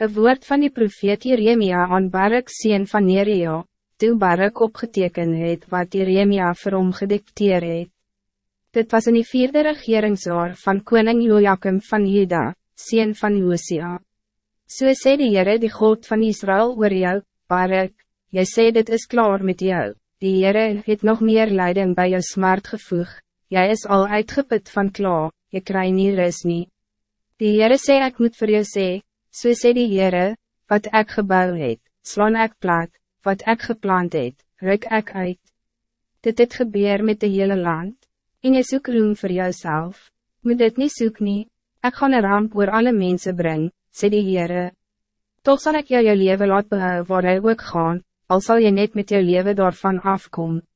Een woord van die profeet Jeremia aan Barak sien van Neria, toe Barak opgeteken het wat Jeremia vir hom gedikteer het. Dit was in die vierde regeringsjaar van koning Joachim van Juda, sien van Josia. So sê die Heere die God van Israël oor jou, Barak, jy sê dit is klaar met jou, die Heere het nog meer leiding bij jou smart gevoeg, jy is al uitgeput van klaar, je krijgt nie ris nie. Die Heere sê ek moet voor jou sê, so sê die Heere, wat ik gebouw het, slaan ek plat, wat ik geplant het, ruk ik uit. Dit het gebeur met de hele land, en je soek roem voor jouzelf, moet dit niet soek nie, ek gaan een ramp oor alle mensen brengen, sê die Heere. Toch zal ik jou jou leven laat behou waar hy ook gaan, al zal je net met jou leven daarvan afkomen.